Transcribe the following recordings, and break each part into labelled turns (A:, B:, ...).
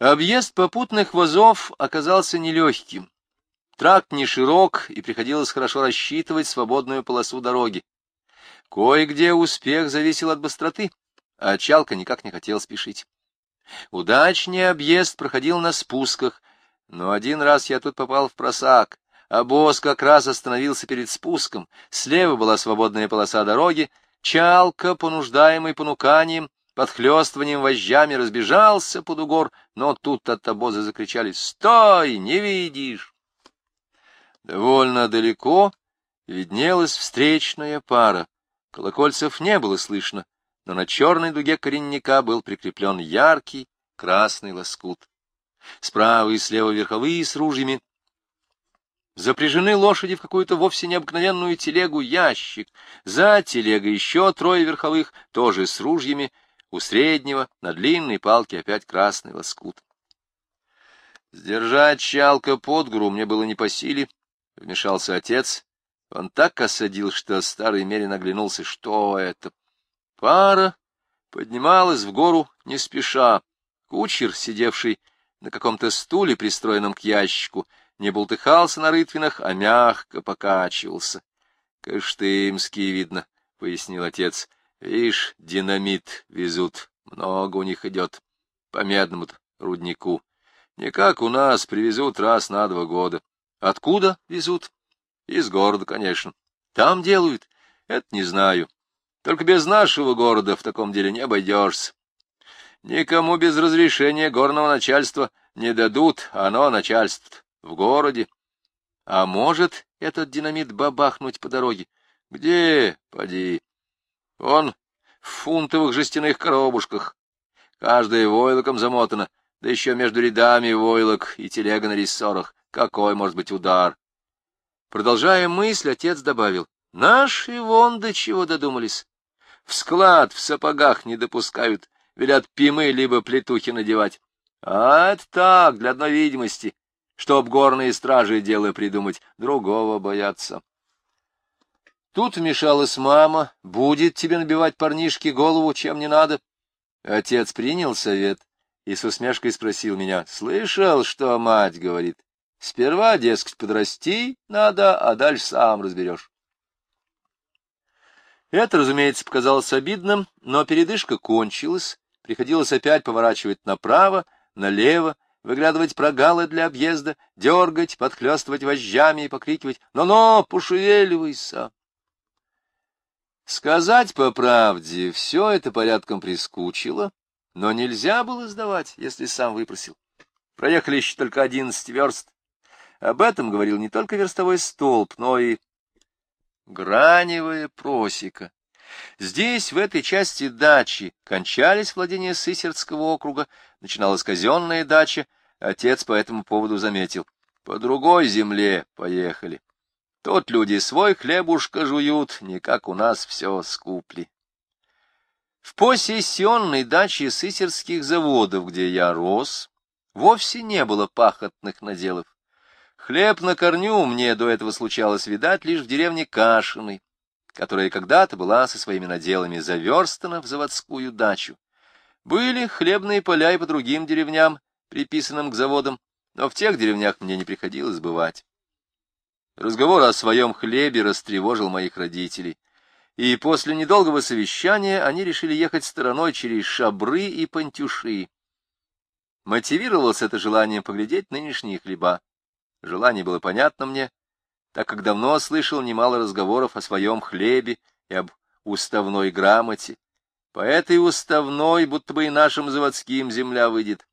A: Объезд попутных вазов оказался нелегким. Тракт не широк, и приходилось хорошо рассчитывать свободную полосу дороги. Кое-где успех зависел от быстроты, а Чалка никак не хотел спешить. Удачнее объезд проходил на спусках, но один раз я тут попал в просак, а босс как раз остановился перед спуском, слева была свободная полоса дороги, Чалка, понуждаемый понуканием, подхлёстыванием вожжами разбежался под угор, но тут от обоза закричали «Стой! Не видишь!» Довольно далеко виднелась встречная пара. Колокольцев не было слышно, но на черной дуге коренника был прикреплен яркий красный лоскут. Справа и слева верховые с ружьями. Запряжены лошади в какую-то вовсе необыкновенную телегу ящик. За телегой еще трое верховых, тоже с ружьями, у среднего на длинной палке опять красный лоскут. Сдержать чалка под гору мне было не по силе, — вмешался отец. Он так осадил, что старый Мерин оглянулся. Что это? Пара поднималась в гору не спеша. Кучер, сидевший на каком-то стуле, пристроенном к ящику, не болтыхался на рытвинах, а мягко покачивался. — Кыштымский, видно, — пояснил отец. Вишь, динамит везут, много у них идет, по медному руднику. Не как у нас, привезут раз на два года. Откуда везут? Из города, конечно. Там делают? Это не знаю. Только без нашего города в таком деле не обойдешься. Никому без разрешения горного начальства не дадут, оно начальство в городе. А может этот динамит бабахнуть по дороге? Где? Поди. Он в фунтовых жестяных коробушках. Каждая войлоком замотана, да еще между рядами войлок и телега на рессорах. Какой может быть удар? Продолжая мысль, отец добавил. Наши вон до чего додумались. В склад в сапогах не допускают, велят пимы либо плетухи надевать. А это так, для одной видимости, чтоб горные стражи дело придумать, другого боятся. Тут вмешалась мама. Будет тебе набивать парнишке голову, чем не надо. Отец принял совет и с усмешкой спросил меня. Слышал, что мать говорит? Сперва, дескать, подрасти надо, а дальше сам разберешь. Это, разумеется, показалось обидным, но передышка кончилась. Приходилось опять поворачивать направо, налево, выглядывать прогалы для объезда, дергать, подхлестывать вожжами и покрикивать «Но-но, пошевеливайся!» Сказать по правде, все это порядком прискучило, но нельзя было сдавать, если сам выпросил. Проехали еще только одиннадцать верст. Об этом говорил не только верстовой столб, но и граневая просека. Здесь, в этой части дачи, кончались владения Сысердского округа, начиналась казенная дача, отец по этому поводу заметил. По другой земле поехали. Тут люди свой хлебушка жуют, не как у нас все скупли. В посессионной даче сысерских заводов, где я рос, вовсе не было пахотных наделов. Хлеб на корню мне до этого случалось видать лишь в деревне Кашиной, которая когда-то была со своими наделами заверстана в заводскую дачу. Были хлебные поля и по другим деревням, приписанным к заводам, но в тех деревнях мне не приходилось бывать. Разговор о своем хлебе растревожил моих родителей, и после недолгого совещания они решили ехать стороной через Шабры и Пантюши. Мотивировалось это желанием поглядеть нынешние хлеба. Желание было понятно мне, так как давно слышал немало разговоров о своем хлебе и об уставной грамоте. По этой уставной, будто бы и нашим заводским земля выйдет.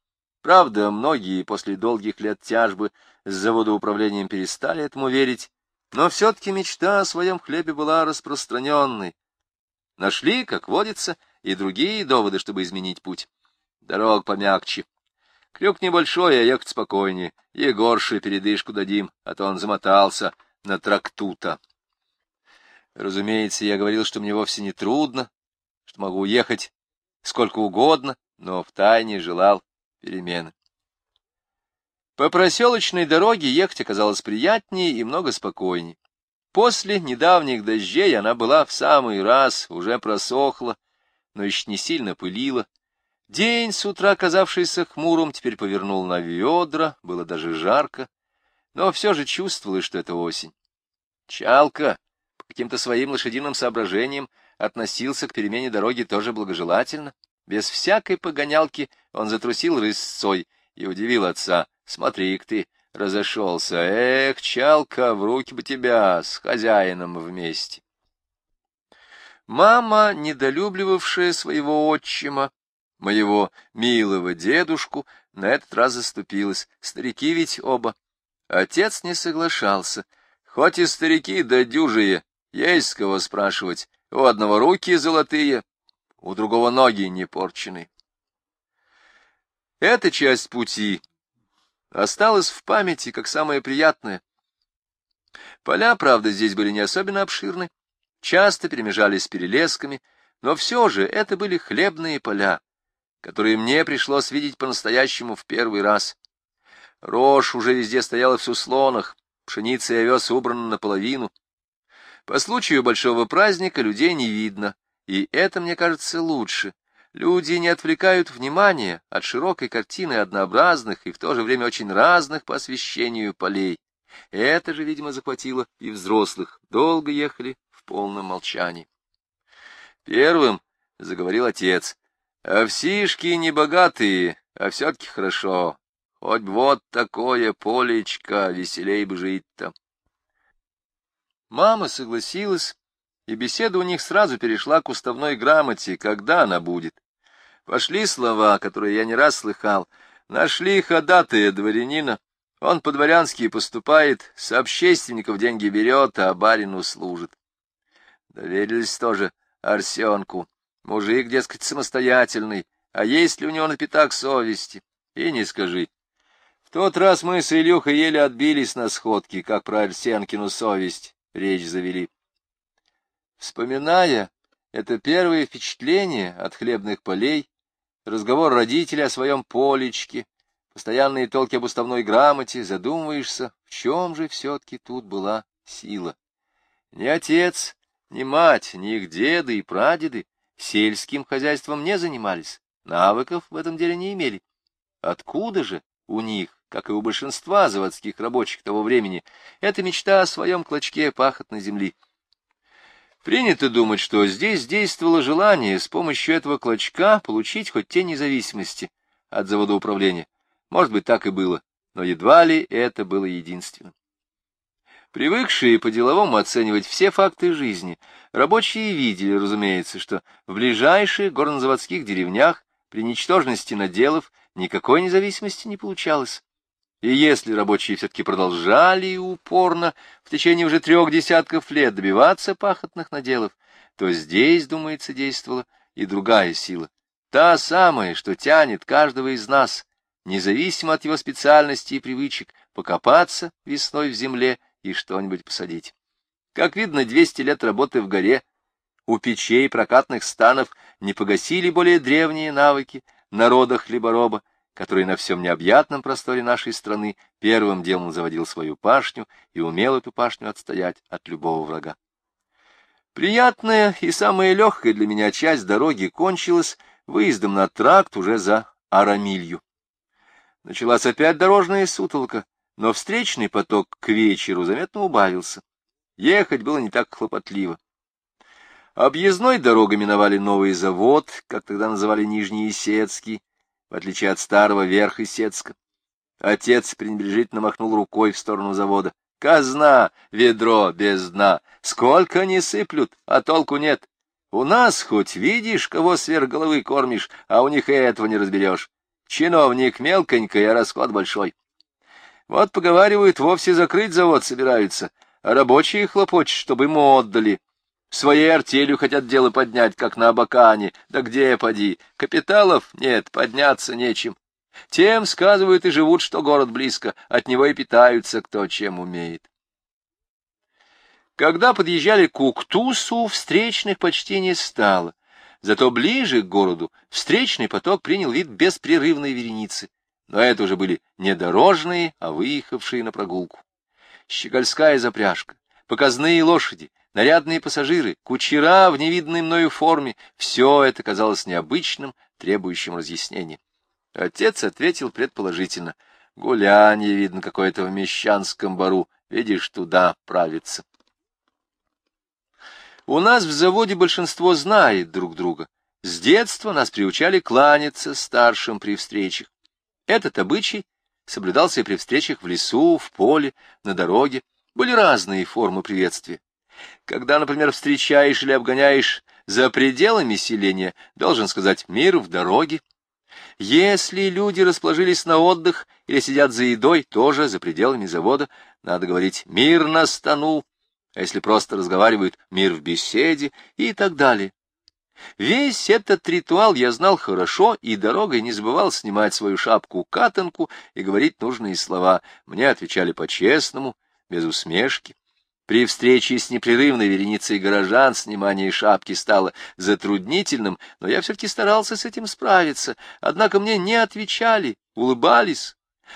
A: Правда, многие после долгих лет тяжбы с заводоуправлением перестали этому верить, но все-таки мечта о своем хлебе была распространенной. Нашли, как водится, и другие доводы, чтобы изменить путь. Дорог помягче. Крюк небольшой, а ехать спокойнее. Егорше передышку дадим, а то он замотался на трактута. Разумеется, я говорил, что мне вовсе не трудно, что могу уехать сколько угодно, но втайне желал перемены. По проселочной дороге ехать оказалось приятнее и много спокойнее. После недавних дождей она была в самый раз, уже просохла, но еще не сильно пылила. День, с утра казавшийся хмурым, теперь повернул на ведра, было даже жарко, но все же чувствовалось, что это осень. Чалка, по каким-то своим лошадиным соображениям, относился к перемене дороги тоже благожелательно. Без всякой погонялки он затрусил рысцой и удивил отца. «Смотри-ка ты, разошелся. Эх, Чалка, в руки бы тебя с хозяином вместе». Мама, недолюбливавшая своего отчима, моего милого дедушку, на этот раз заступилась. Старики ведь оба. Отец не соглашался. Хоть и старики да дюжие, есть кого спрашивать. У одного руки золотые, у другого ноги не порчены. Эта часть пути осталась в памяти как самая приятная. Поля, правда, здесь были не особенно обширны, часто перемежались с перелесками, но все же это были хлебные поля, которые мне пришлось видеть по-настоящему в первый раз. Рожь уже везде стояла в суслонах, пшеница и овес убраны наполовину, по случаю большого праздника людей не видно, и это, мне кажется, лучше. Люди не отвлекают внимание от широкой картины однообразных и в то же время очень разных по освещению полей. Это же, видимо, захватило и взрослых. Долго ехали в полном молчании. Первым заговорил отец. Овсишки не богатые, а все-таки хорошо. Хоть вот такое полечко, веселей бы жить-то. Мама согласилась, и беседа у них сразу перешла к уставной грамоте, когда она будет. Пошли слова, которые я не раз слыхал. Нашли ходатая дворянина. Он по-дворянски поступает, с общественников деньги берет, а барину служит. Доверились тоже Арсенку. Мужик, дескать, самостоятельный. А есть ли у него на пятак совести? И не скажи. В тот раз мы с Илюхой еле отбились на сходке, как про Арсенкину совесть речь завели. Вспоминая это первое впечатление от хлебных полей, разговор родителей о своем полечке, постоянные толки об уставной грамоте, задумываешься, в чем же все-таки тут была сила. Ни отец, ни мать, ни их деды и прадеды сельским хозяйством не занимались, навыков в этом деле не имели. Откуда же у них как и у большинства заводских рабочих того времени, это мечта о своем клочке пахотной земли. Принято думать, что здесь действовало желание с помощью этого клочка получить хоть тень независимости от завода управления. Может быть, так и было, но едва ли это было единственным. Привыкшие по-деловому оценивать все факты жизни, рабочие видели, разумеется, что в ближайших горнозаводских деревнях при ничтожности наделов никакой независимости не получалось. И если рабочие все-таки продолжали упорно в течение уже трех десятков лет добиваться пахотных наделов, то здесь, думается, действовала и другая сила. Та самая, что тянет каждого из нас, независимо от его специальности и привычек, покопаться весной в земле и что-нибудь посадить. Как видно, 200 лет работы в горе у печей прокатных станов не погасили более древние навыки народа хлебороба, который на всем необъятном просторе нашей страны первым делом заводил свою пашню и умел эту пашню отстоять от любого врага. Приятная и самая легкая для меня часть дороги кончилась выездом на тракт уже за Арамилью. Началась опять дорожная сутолка, но встречный поток к вечеру заметно убавился. Ехать было не так хлопотливо. Объездной дорогой миновали новый завод, как тогда называли Нижний Исетский, в отличие от старого верх Исетска. Отец пренебрежительно махнул рукой в сторону завода. Казна, ведро без дна. Сколько не сыплют, а толку нет. У нас хоть видишь, кого сверх головы кормишь, а у них и этого не разберешь. Чиновник мелконький, а расход большой. Вот, поговаривают, вовсе закрыть завод собираются, а рабочие хлопочут, чтобы ему отдали. Своей артелью хотят дело поднять, как на Абакане. Да где, поди? Капиталов нет, подняться нечем. Тем, сказывают, и живут, что город близко, от него и питаются, кто чем умеет. Когда подъезжали к Уктусу, встречных почти не стало. Зато ближе к городу встречный поток принял вид беспрерывной вереницы. Но это уже были не дорожные, а выехавшие на прогулку. Щегольская запряжка, показные лошади, нарядные пассажиры, кучера в невидной мною форме — все это казалось необычным, требующим разъяснения. Отец ответил предположительно. Гулянье, видно, какое-то в Мещанском бару. Видишь, туда правится. У нас в заводе большинство знает друг друга. С детства нас приучали кланяться старшим при встречах. Этот обычай соблюдался и при встречах в лесу, в поле, на дороге. Были разные формы приветствия. Когда, например, встречаешь или обгоняешь за пределами селения, должен сказать «мир в дороге». Если люди расположились на отдых или сидят за едой, тоже за пределами завода, надо говорить «мир на стану», а если просто разговаривают «мир в беседе» и так далее. Весь этот ритуал я знал хорошо, и дорогой не забывал снимать свою шапку-катанку и говорить нужные слова. Мне отвечали по-честному, без усмешки. При встрече с непрерывной вереницей горожан снимание шапки стало затруднительным, но я все-таки старался с этим справиться. Однако мне не отвечали, улыбались.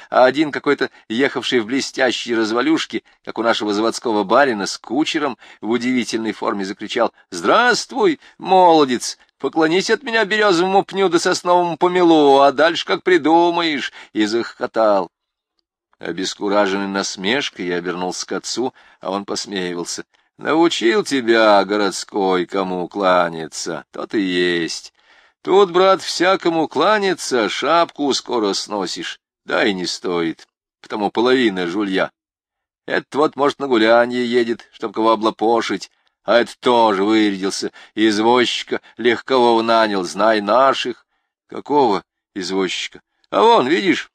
A: А один какой-то ехавший в блестящей развалюшке, как у нашего заводского барина, с кучером в удивительной форме закричал «Здравствуй, молодец! Поклонись от меня березовому пню да сосновому помелу, а дальше как придумаешь!» и захохотал. Обескураженный насмешкой, я обернулся к отцу, а он посмеивался. «Научил тебя, городской, кому кланяться, тот и есть. Тут, брат, всякому кланяться, шапку скоро сносишь, да и не стоит, потому половина жулья. Этот вот, может, на гулянье едет, чтоб кого облапошить, а этот тоже вырядился, извозчика легкового нанял, знай наших. Какого извозчика? А вон, видишь,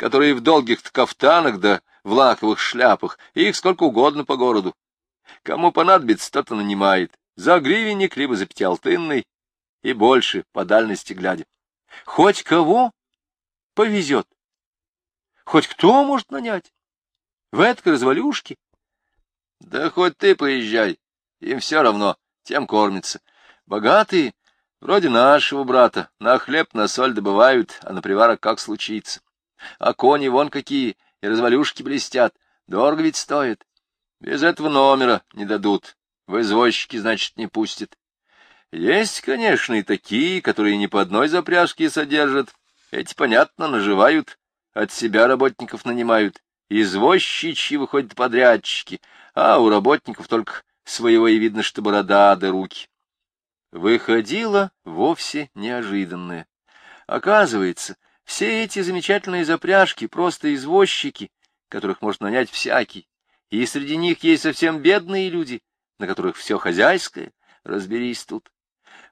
A: которые в долгих кафтанах да в лаковых шляпах, их сколько угодно по городу. Кому понадобится, тот и нанимает. За гривенник, либо за пятиалтынный, и больше, по дальности глядя. Хоть кого повезет. Хоть кто может нанять. В этой развалюшке. Да хоть ты поезжай, им все равно, тем кормится. Богатые, вроде нашего брата, на хлеб, на соль добывают, а на приварок как случится. А кони вон какие, и развалюшки блестят. Дорого ведь стоит. Без этого номера не дадут. В извозчики, значит, не пустят. Есть, конечно, и такие, которые ни по одной запряжке содержат. Эти, понятно, наживают, от себя работников нанимают. Извозчичьи выходят подрядчики, а у работников только своего и видно, что борода да руки. Выходило вовсе неожиданное. Оказывается, все эти замечательные запряжки — просто извозчики, которых может нанять всякий, и среди них есть совсем бедные люди, на которых все хозяйское, разберись тут.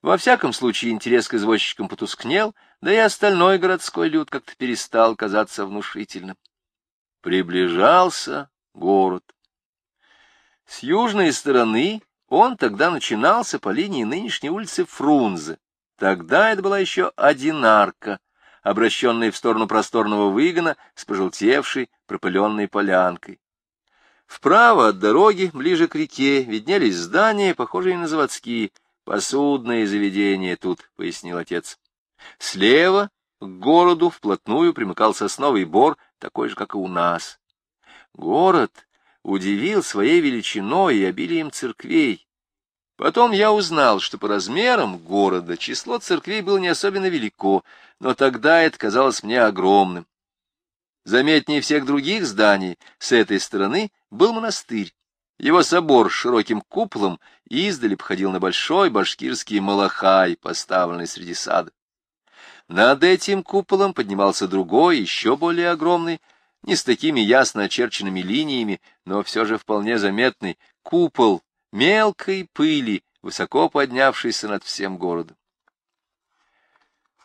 A: Во всяком случае, интерес к извозчикам потускнел, да и остальной городской люд как-то перестал казаться внушительным. Приближался город. С южной стороны он тогда начинался по линии нынешней улицы Фрунзе. Тогда это была еще одинарка, обращенной в сторону просторного выгона с пожелтевшей пропыленной полянкой. Вправо от дороги, ближе к реке, виднелись здания, похожие на заводские, посудные заведения тут, — пояснил отец. Слева к городу вплотную примыкал сосновый бор, такой же, как и у нас. Город удивил своей величиной и обилием церквей. Потом я узнал, что по размерам города число церквей было не особенно велико, но тогда это казалось мне огромным. Заметнее всех других зданий с этой стороны был монастырь. Его собор с широким куполом издали походил на большой башкирский малахай, поставленный среди сада. Над этим куполом поднимался другой, еще более огромный, не с такими ясно очерченными линиями, но все же вполне заметный, купол мелкой пыли, высоко поднявшейся над всем городом.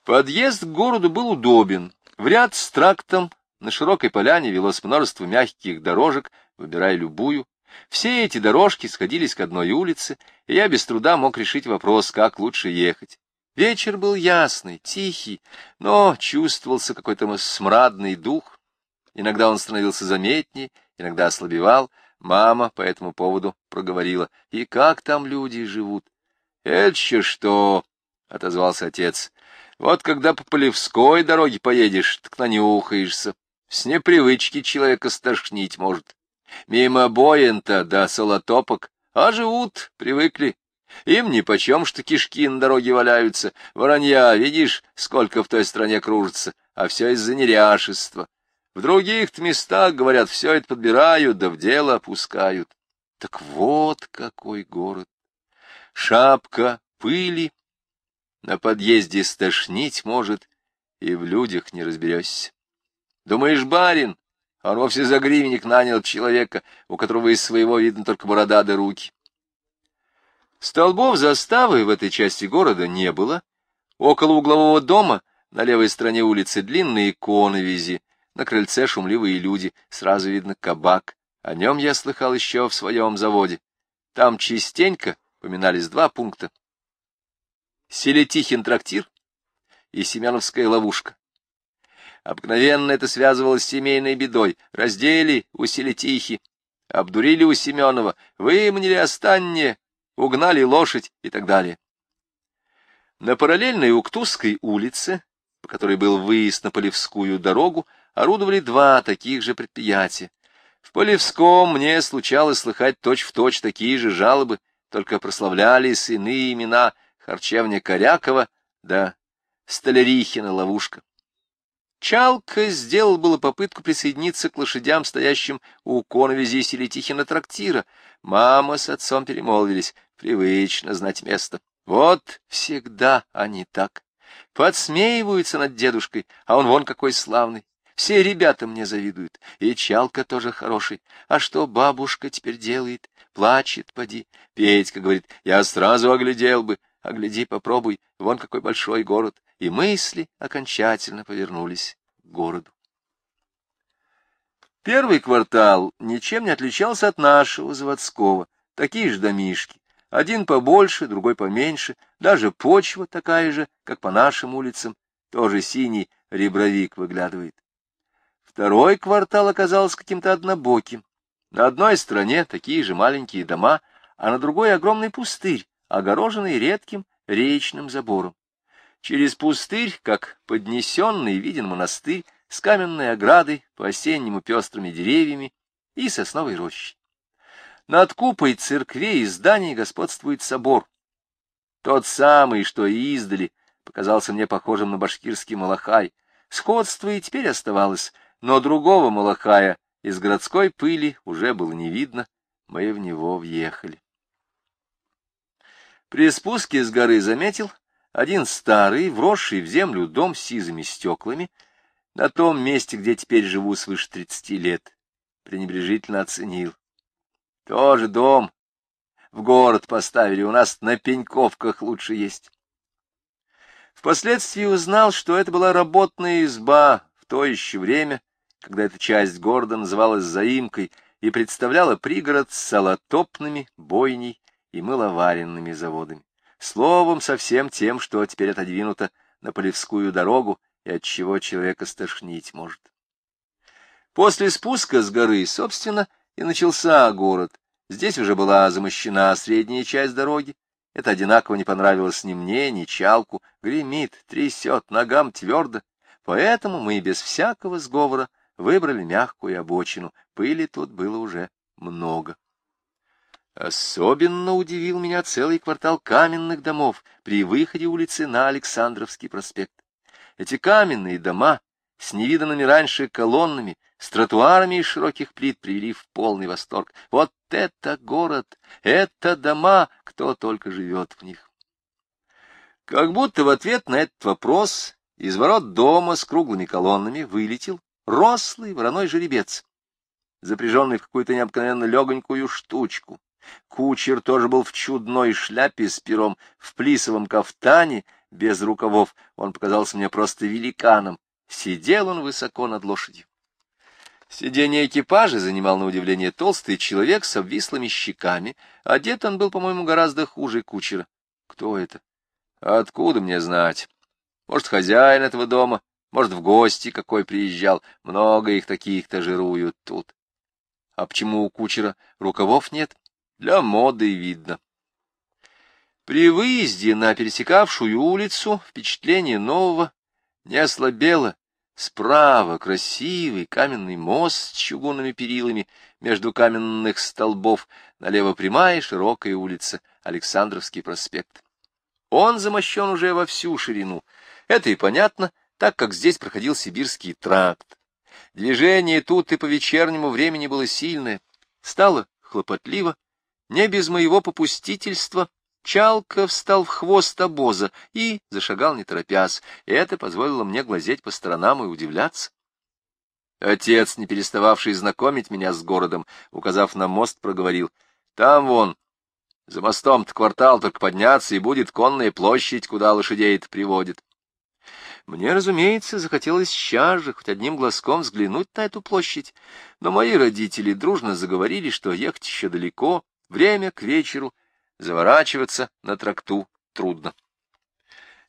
A: Подъезд к городу был удобен. В ряд с трактом на широкой поляне велось множество мягких дорожек, выбирая любую. Все эти дорожки сходились к одной улице, и я без труда мог решить вопрос, как лучше ехать. Вечер был ясный, тихий, но чувствовался какой-то смрадный дух. Иногда он становился заметнее, иногда ослабевал, Мама по этому поводу проговорила. «И как там люди живут?» «Это еще что?» — отозвался отец. «Вот когда по Полевской дороге поедешь, так нанюхаешься. С непривычки человека стошнить может. Мимо Боента до Солотопок, а живут, привыкли. Им нипочем, что кишки на дороге валяются. Воронья, видишь, сколько в той стране кружится, а все из-за неряшества. В других-то местах, говорят, все это подбирают, да в дело опускают. Так вот какой город! Шапка пыли, на подъезде стошнить может, и в людях не разберешься. Думаешь, барин, он вовсе за гривенник нанял человека, у которого из своего видно только борода да руки. Столбов заставы в этой части города не было. Около углового дома на левой стороне улицы длинные коновизи, на крыльце шумливые люди, сразу видно кабак. О нем я слыхал еще в своем заводе. Там частенько поминались два пункта. Селетихин трактир и Семеновская ловушка. Обыкновенно это связывалось с семейной бедой. Раздели у Селетихи, обдурили у Семенова, выманили останнее, угнали лошадь и так далее. На параллельной Уктузской улице, по которой был выезд на Полевскую дорогу, орудовали два таких же предприятия. В Полевском мне случалось слыхать точь-в-точь точь такие же жалобы, только прославлялись иные имена харчевня Корякова да Столярихина ловушка. Чалка сделал было попытку присоединиться к лошадям, стоящим у коновизи Селетихина трактира. Мама с отцом перемолвились, привычно знать место. Вот всегда они так. Подсмеиваются над дедушкой, а он вон какой славный. Все ребята мне завидуют, и Чалка тоже хороший. А что бабушка теперь делает? Плачет, поди. Петька говорит, я сразу оглядел бы. Огляди, попробуй, вон какой большой город и мысли окончательно повернулись к городу. Первый квартал ничем не отличался от нашего заводского, такие же домишки, один побольше, другой поменьше, даже почва такая же, как по нашим улицам, тоже синий ребровик выглядывает. Второй квартал оказался каким-то однобоким. На одной стороне такие же маленькие дома, а на другой огромный пустырь, огороженный редким речным забором. Через пустырь, как поднесенный, виден монастырь с каменной оградой, по-осеннему пестрыми деревьями и сосновой рощей. Над купой церквей и зданий господствует собор. Тот самый, что и издали, показался мне похожим на башкирский малахай. Сходство и теперь оставалось, но другого малахая из городской пыли уже было не видно, мы в него въехали. При спуске с горы заметил, один старый, вросший в землю дом с сизыми стеклами, на том месте, где теперь живу свыше тридцати лет, пренебрежительно оценил. Тоже дом в город поставили, у нас на пеньковках лучше есть. Впоследствии узнал, что это была работная изба в то еще время, когда эта часть города называлась заимкой и представляла пригород с салотопными, бойней и мыловаренными заводами. Словом, со всем тем, что теперь отодвинуто на Полевскую дорогу и от чего человека стошнить может. После спуска с горы, собственно, и начался город. Здесь уже была замощена средняя часть дороги. Это одинаково не понравилось ни мне, ни Чалку. Гремит, трясет, ногам твердо. Поэтому мы без всякого сговора выбрали мягкую обочину. Пыли тут было уже много. Особенно удивил меня целый квартал каменных домов при выходе улицы на Александровский проспект. Эти каменные дома с невиданными раньше колоннами, с тротуарами из широких плит привели в полный восторг. Вот это город, это дома, кто только живет в них. Как будто в ответ на этот вопрос из ворот дома с круглыми колоннами вылетел рослый вороной жеребец, запряженный в какую-то необыкновенно легонькую штучку. Кучер тоже был в чудной шляпе с пером, в плисовом кафтане, без рукавов. Он показался мне просто великаном. Сидел он высоко над лошадью. Сиденье экипажа занимал на удивление толстый человек с обвислыми щеками. Одет он был, по-моему, гораздо хуже кучера. Кто это? Откуда мне знать? Может, хозяин этого дома, может, в гости какой приезжал. Много их таких-то жируют тут. А почему у кучера рукавов нет? Для моды видно. При выезде на пересекавшую улицу впечатление нового не ослабело. Справа красивый каменный мост с чугунными перилами между каменных столбов, налево прямая широкая улица, Александровский проспект. Он замощен уже во всю ширину. Это и понятно, так как здесь проходил Сибирский тракт. Движение тут и по вечернему времени было сильное, стало хлопотливо, не без моего попустительства. Чалка встал в хвост обоза и зашагал не торопясь, и это позволило мне глазеть по сторонам и удивляться. Отец, не перестававший знакомить меня с городом, указав на мост, проговорил. — Там вон, за мостом-то квартал только подняться, и будет конная площадь, куда лошадей приводит. Мне, разумеется, захотелось сейчас же хоть одним глазком взглянуть на эту площадь, но мои родители дружно заговорили, что ехать еще далеко, время к вечеру, заворачиваться на тракту трудно.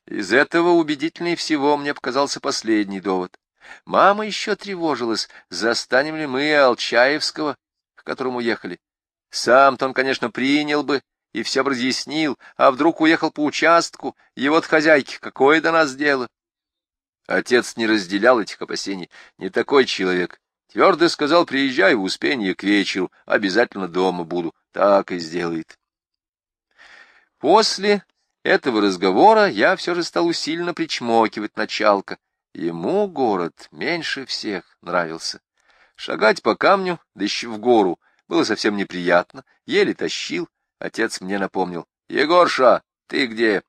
A: Из этого убедительнее всего мне показался последний довод. Мама еще тревожилась, застанем ли мы Алчаевского, к которому ехали. Сам-то он, конечно, принял бы и все разъяснил, а вдруг уехал по участку, его от хозяйки, какое до нас дело? Отец не разделял этих опасений, не такой человек. Твердо сказал, приезжай в Успенье к вечеру, обязательно дома буду. Так и сделает. После этого разговора я все же стал усиленно причмокивать началка. Ему город меньше всех нравился. Шагать по камню, да еще в гору, было совсем неприятно, еле тащил. Отец мне напомнил. — Егорша, ты где?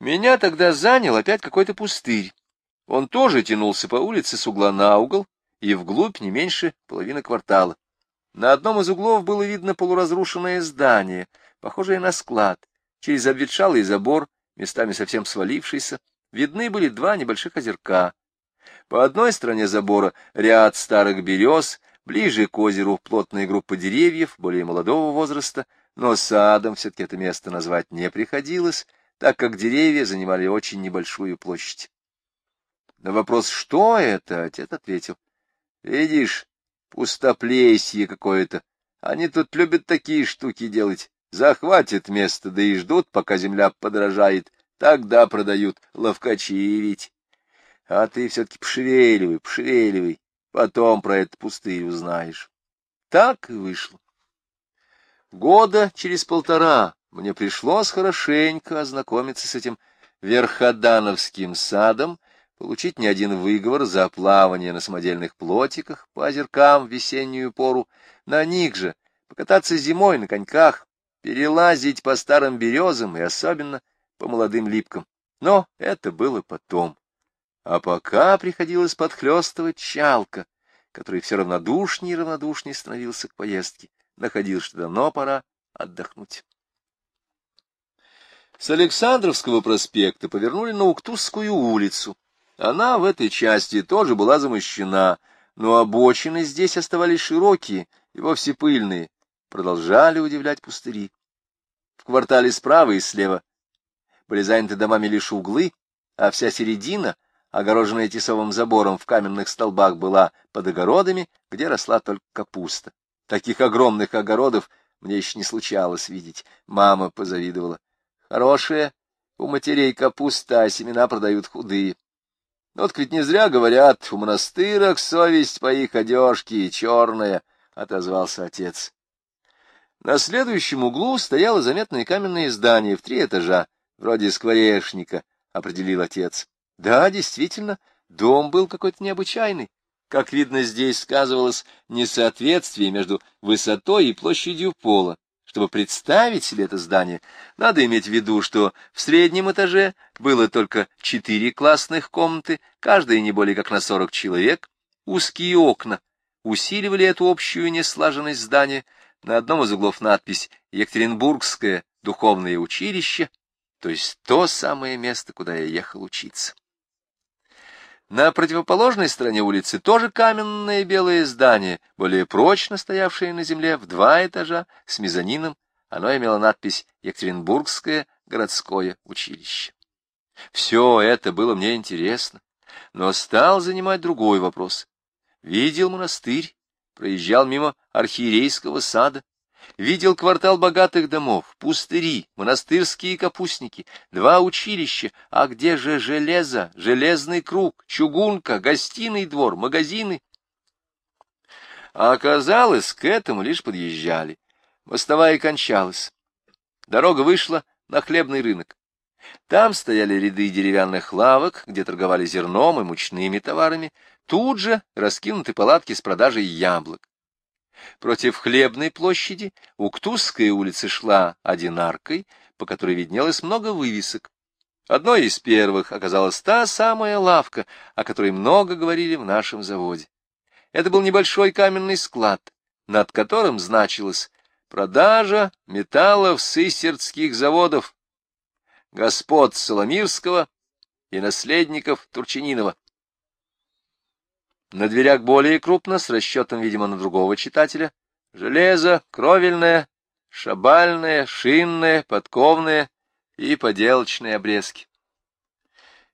A: Меня тогда занял опять какой-то пустырь. Он тоже тянулся по улице с угла на угол и вглубь не меньше половины квартала. На одном из углов было видно полуразрушенное здание, похожее на склад. Через обветшалый забор, местами совсем свалившийся, видны были два небольших озерка. По одной стороне забора ряд старых берез, ближе к озеру плотная группа деревьев, более молодого возраста, но садом все-таки это место назвать не приходилось, так как деревья занимали очень небольшую площадь. На вопрос, что это, отец ответил. — Видишь, пустоплесье какое-то. Они тут любят такие штуки делать. Захватят место, да и ждут, пока земля подорожает. Тогда продают ловкачи ведь. А ты все-таки пошевеливай, пошевеливай. Потом про этот пустырь узнаешь. Так и вышло. Года через полтора мне пришлось хорошенько ознакомиться с этим Верходановским садом, получить не один выговор за плавание на самодельных плотиках по озеркам в весеннюю пору, на них же покататься зимой на коньках, перелазить по старым березам и особенно по молодым липкам. Но это было потом. А пока приходилось подхлёстывать чалка, который все равнодушнее и равнодушнее становился к поездке, находил, что давно пора отдохнуть. С Александровского проспекта повернули на Уктузскую улицу. Она в этой части тоже была замощена, но обочины здесь оставались широкие и вовсе пыльные, продолжали удивлять пустыри. В квартале справа и слева были заняты домами лишь углы, а вся середина, огороженная тесовым забором в каменных столбах, была под огородами, где росла только капуста. Таких огромных огородов мне еще не случалось видеть. Мама позавидовала. Хорошая у матерей капуста, а семена продают худые. Вот ведь не зря говорят, у монастырок совесть по их одежке черная, — отозвался отец. На следующем углу стояло заметное каменное здание в три этажа, вроде скворечника, — определил отец. Да, действительно, дом был какой-то необычайный. Как видно, здесь сказывалось несоответствие между высотой и площадью пола. Чтобы представить себе это здание, надо иметь в виду, что в среднем этаже было только четыре классных комнаты, каждая не более как на сорок человек. Узкие окна усиливали эту общую неслаженность здания. На одном из углов надпись «Екатеринбургское духовное училище», то есть то самое место, куда я ехал учиться. На противоположной стороне улицы тоже каменное белое здание, более прочно стоявшее на земле в два этажа с мезонином. Оно имело надпись «Екатеринбургское городское училище». Все это было мне интересно, но стал занимать другой вопрос. Видел монастырь, проезжал мимо архиерейского сада, Видел квартал богатых домов, пустыри, монастырские капустники, два училища, а где же железо, железный круг, чугунка, гостиный двор, магазины? А оказалось, к этому лишь подъезжали. Мостовая кончалась. дорога вышла на хлебный рынок. Там стояли ряды деревянных лавок, где торговали зерном и мучными товарами. Тут же раскинуты палатки с продажей яблок. Против хлебной площади Уктузская улица шла одинаркой, по которой виднелось много вывесок. Одной из первых оказалась та самая лавка, о которой много говорили в нашем заводе. Это был небольшой каменный склад, над которым значилось «Продажа металлов сысердских заводов, господ Соломирского и наследников Турчининова». На дверях более крупно, с расчетом, видимо, на другого читателя, железо, кровельное, шабальное, шинное, подковное и поделочные обрезки.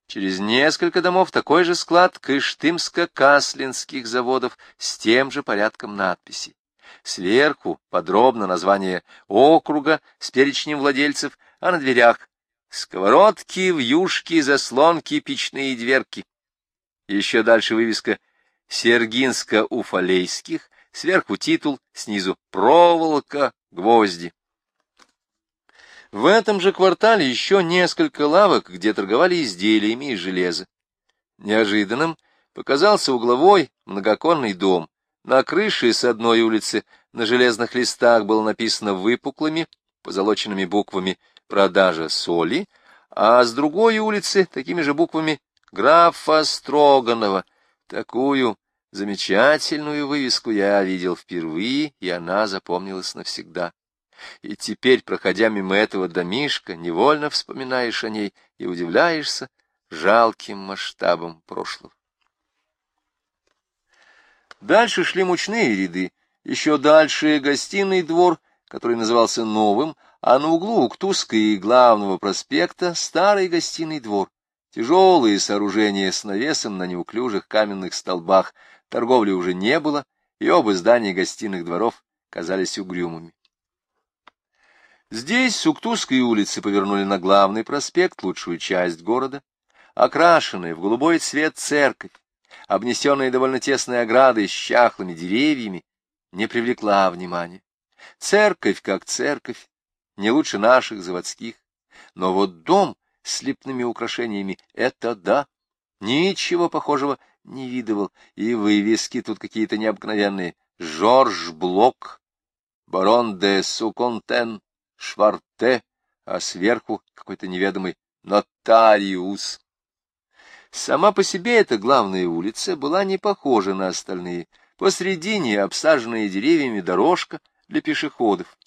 A: Через несколько домов такой же склад Кыштымско-Каслинских заводов с тем же порядком надписей. Сверху подробно название округа с перечнем владельцев, а на дверях сковородки, вьюшки, заслонки, печные дверки. Еще дальше вывеска Сергинско-Уфалейских, сверху титул, снизу проволока, гвозди. В этом же квартале еще несколько лавок, где торговали изделиями из железа. Неожиданным показался угловой многоконный дом. На крыше с одной улицы на железных листах было написано выпуклыми, позолоченными буквами «Продажа соли», а с другой улицы такими же буквами «Графа Строганова». Такую замечательную вывеску я видел впервые, и она запомнилась навсегда. И теперь, проходя мимо этого домишка, невольно вспоминаешь о ней и удивляешься жалким масштабом прошлого. Дальше шли мучные ряды, еще дальше гостиный двор, который назывался Новым, а на углу Уктузской и Главного проспекта старый гостиный двор. Тяжелые сооружения с навесом на неуклюжих каменных столбах. Торговли уже не было, и оба здания гостиных дворов казались угрюмыми. Здесь с улицы повернули на главный проспект, лучшую часть города. Окрашенная в голубой цвет церковь, обнесенная довольно тесной оградой с чахлыми деревьями, не привлекла внимания. Церковь как церковь, не лучше наших заводских. Но вот дом с лепными украшениями — это да. Ничего похожего не видывал, и вывески тут какие-то необыкновенные. Жорж Блок, барон де Суконтен, Шварте, а сверху какой-то неведомый нотариус. Сама по себе эта главная улица была не похожа на остальные. Посредине обсаженная деревьями дорожка для пешеходов.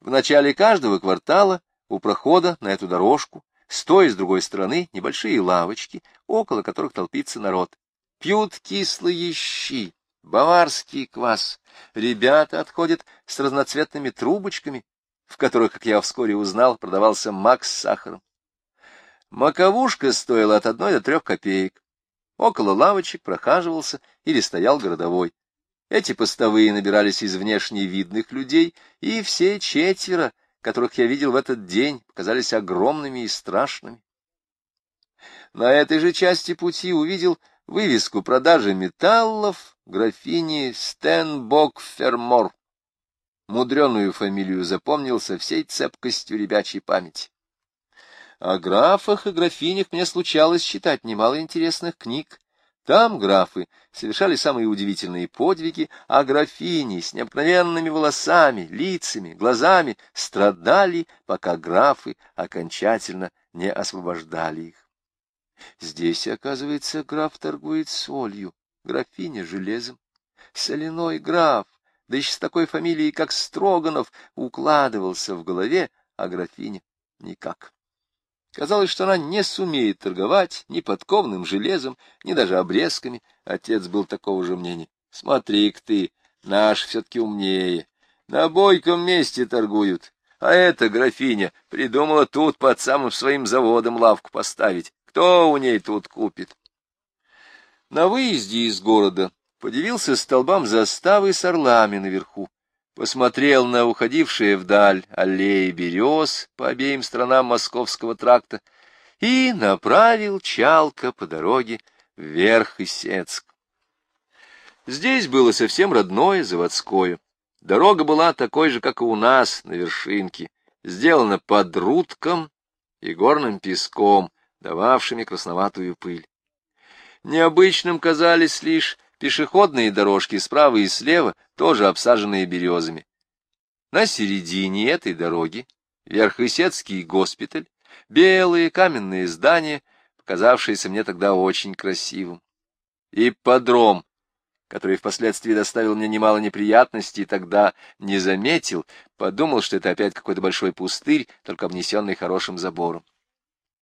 A: В начале каждого квартала у прохода на эту дорожку, с той и с другой стороны, небольшие лавочки, около которых толпится народ. Пьют кислые щи, баварский квас. Ребята отходят с разноцветными трубочками, в которых, как я вскоре узнал, продавался мак с сахаром. Маковушка стоила от одной до трех копеек. Около лавочек прохаживался или стоял городовой. Эти постовые набирались из внешне видных людей, и все четверо, которых я видел в этот день, казались огромными и страшными. На этой же части пути увидел вывеску продажи металлов графини Стенбок-Фермор. Мудреную фамилию запомнил со всей цепкостью ребячей памяти. О графах и графинях мне случалось читать немало интересных книг. Там графы совершали самые удивительные подвиги, а графини с необыкновенными волосами, лицами, глазами страдали, пока графы окончательно не освобождали их. Здесь, оказывается, граф торгует солью, графиня — железом. Соляной граф, да еще с такой фамилией, как Строганов, укладывался в голове, а графиня никак. Казалось, что она не сумеет торговать ни подковным железом, ни даже обрезками. Отец был такого же мнения. Смотри-ка ты, наш все-таки умнее. На бойком месте торгуют. А эта графиня придумала тут под самым своим заводом лавку поставить. Кто у ней тут купит? На выезде из города подивился столбам заставы с орлами наверху, посмотрел на уходившие вдаль аллеи берез по обеим сторонам московского тракта и направил Чалка по дороге вверх Исецк. Здесь было совсем родное заводское. Дорога была такой же, как и у нас, на вершинке. сделана под рутком и горным песком, дававшими красноватую пыль. Необычным казались лишь пешеходные дорожки справа и слева, тоже обсаженные березами. На середине этой дороги Верхесецкий госпиталь, белые каменные здания, показавшиеся мне тогда очень красивым. И подром, который впоследствии доставил мне немало неприятностей, тогда не заметил, подумал, что это опять какой-то большой пустырь, только обнесенный хорошим забором.